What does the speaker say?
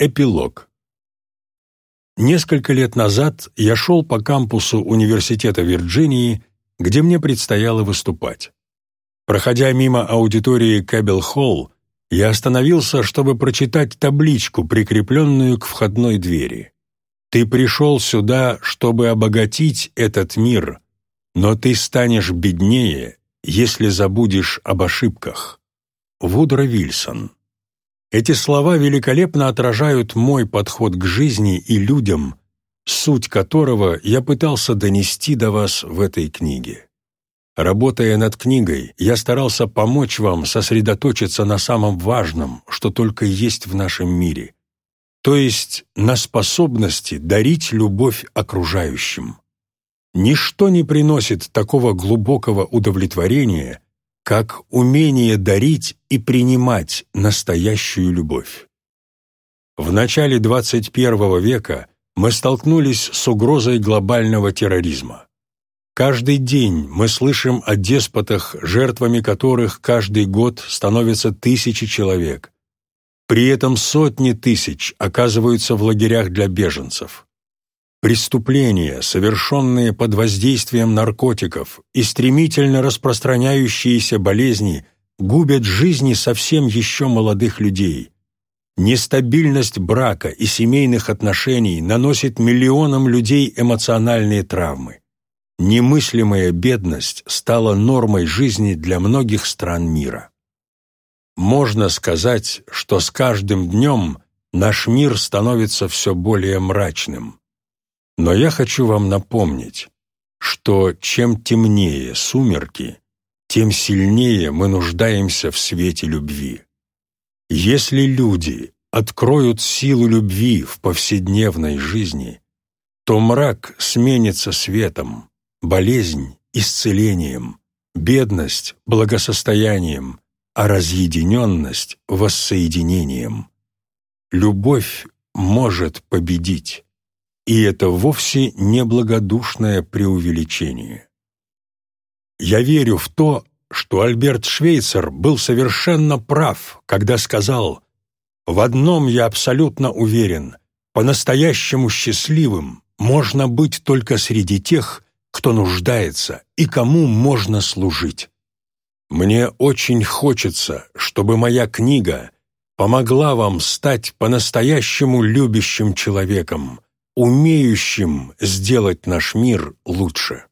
Эпилог. Несколько лет назад я шел по кампусу Университета Вирджинии, где мне предстояло выступать. Проходя мимо аудитории Кэббел-Холл, я остановился, чтобы прочитать табличку, прикрепленную к входной двери. «Ты пришел сюда, чтобы обогатить этот мир, но ты станешь беднее, если забудешь об ошибках». Вудро Вильсон эти слова великолепно отражают мой подход к жизни и людям, суть которого я пытался донести до вас в этой книге. Работая над книгой, я старался помочь вам сосредоточиться на самом важном, что только есть в нашем мире, то есть на способности дарить любовь окружающим. Ничто не приносит такого глубокого удовлетворения, как умение дарить и принимать настоящую любовь. В начале 21 века мы столкнулись с угрозой глобального терроризма. Каждый день мы слышим о деспотах, жертвами которых каждый год становятся тысячи человек. При этом сотни тысяч оказываются в лагерях для беженцев. Преступления, совершенные под воздействием наркотиков и стремительно распространяющиеся болезни губят жизни совсем еще молодых людей. Нестабильность брака и семейных отношений наносит миллионам людей эмоциональные травмы. Немыслимая бедность стала нормой жизни для многих стран мира. Можно сказать, что с каждым днем наш мир становится все более мрачным. Но я хочу вам напомнить, что чем темнее сумерки, тем сильнее мы нуждаемся в свете любви. Если люди откроют силу любви в повседневной жизни, то мрак сменится светом, болезнь – исцелением, бедность – благосостоянием, а разъединенность – воссоединением. Любовь может победить. И это вовсе не благодушное преувеличение. Я верю в то, что Альберт Швейцер был совершенно прав, когда сказал «В одном я абсолютно уверен, по-настоящему счастливым можно быть только среди тех, кто нуждается и кому можно служить». Мне очень хочется, чтобы моя книга помогла вам стать по-настоящему любящим человеком, умеющим сделать наш мир лучше.